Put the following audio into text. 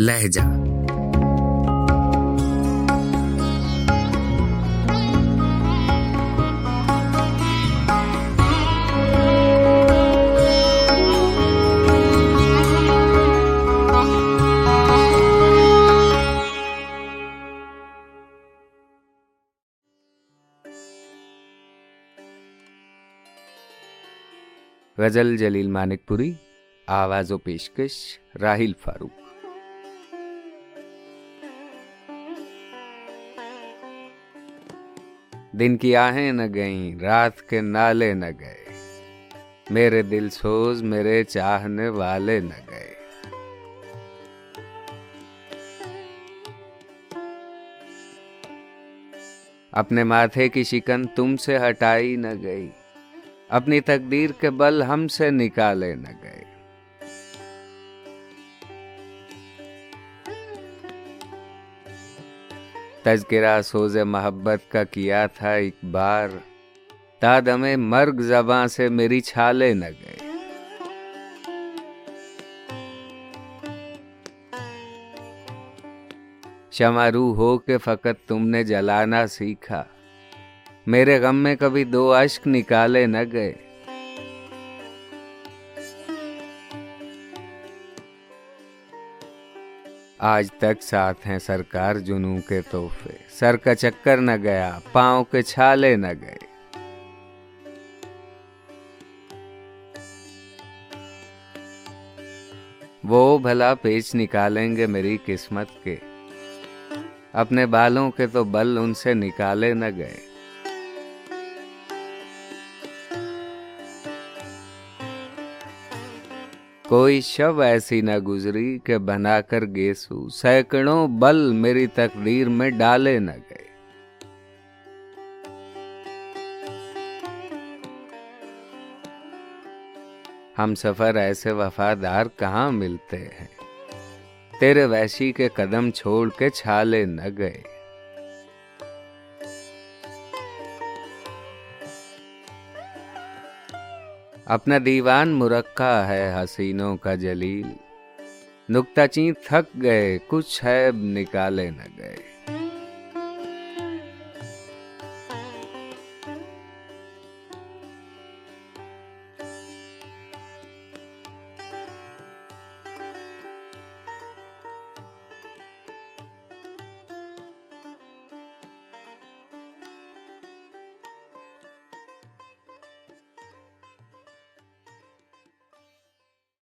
لہجہ۔ غزل جلیل مانک پوری آواز و پیشکش راہیل فاروق۔ دن کی آہیں نہ گئیں، رات کے نالے نہ گئے۔ میرے دل سوز، میرے چاہنے والے نہ گئے۔ اپنے ماتھے کی شکن تم سے ہٹائی نہ گئی۔ اپنی تقدیر کے بل ہم سے نکالے نہ گئے۔ تذکرہ سوز محبت کا کیا تھا ایک بار تادم مرگ زباں سے میری چھالے نہ گئے۔ شمارو ہو کے فقط تم نے جلانا سیکھا۔ میرے غم میں کبھی دو اشک نکالے نہ گئے۔ آج تک ساتھ ہیں سرکار جنو کے تحفے۔ سر کا چکر نہ گیا، پاؤں کے چھالے نہ گئے۔ وہ بھلا پیچ نکالیں گے میری قسمت کے۔ اپنے بالوں کے تو بل ان سے نکالے نہ گئے۔ کوئی شب ایسی نہ گزری کہ بنا کر گیسو، سینکڑوں بل میری تقدیر میں ڈالے نہ گئے۔ ہم سفر ایسے وفادار کہاں ملتے ہیں؟ تیرے ویشی کے قدم چھوڑ کے چھالے نہ گئے۔ اپنا دیوان مرکا ہے حسینوں کا جلیل۔ نکتا چین تھک گئے، کچھ ہے نکالے نہ گئے۔